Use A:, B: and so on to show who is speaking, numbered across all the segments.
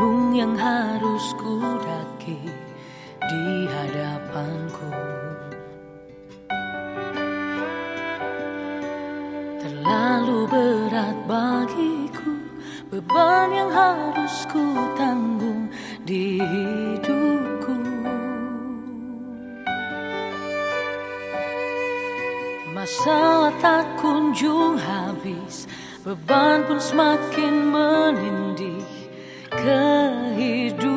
A: Gunung yang harus ku daki Di hadapanku. Terlalu berat bagiku Beban yang harus ku tanggung Di hidupku. Masalah tak kunjung habis Beban pun semakin menindih kehidupanku.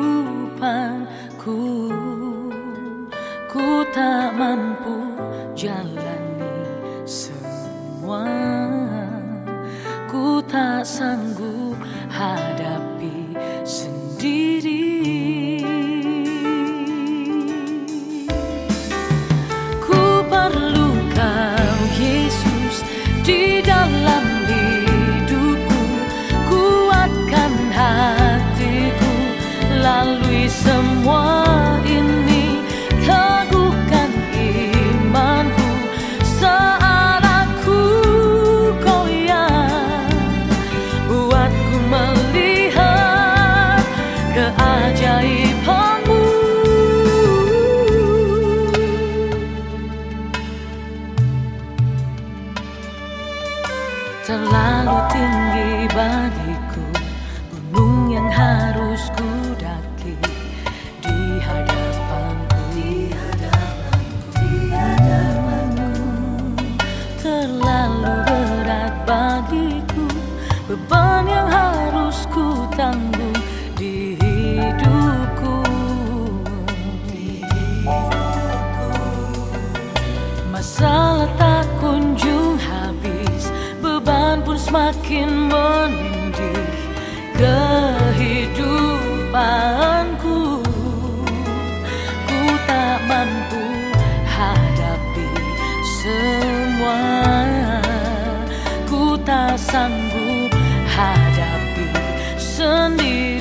A: Ku tak mampu jalani semua. Ku tak sanggup hadapi sendiri. Ku perlu kau Yesus di dalam hidupku. Kuatkan lalui semua ini. Teguhkan imanku saat aku goyah Buatku melihat keajaibanmu. Terlalu tinggi bagiku Gunung yang harus menindih Kehidupanku. Ku tak mampu hadapi semua. Ku tak sanggup hadapi sendiri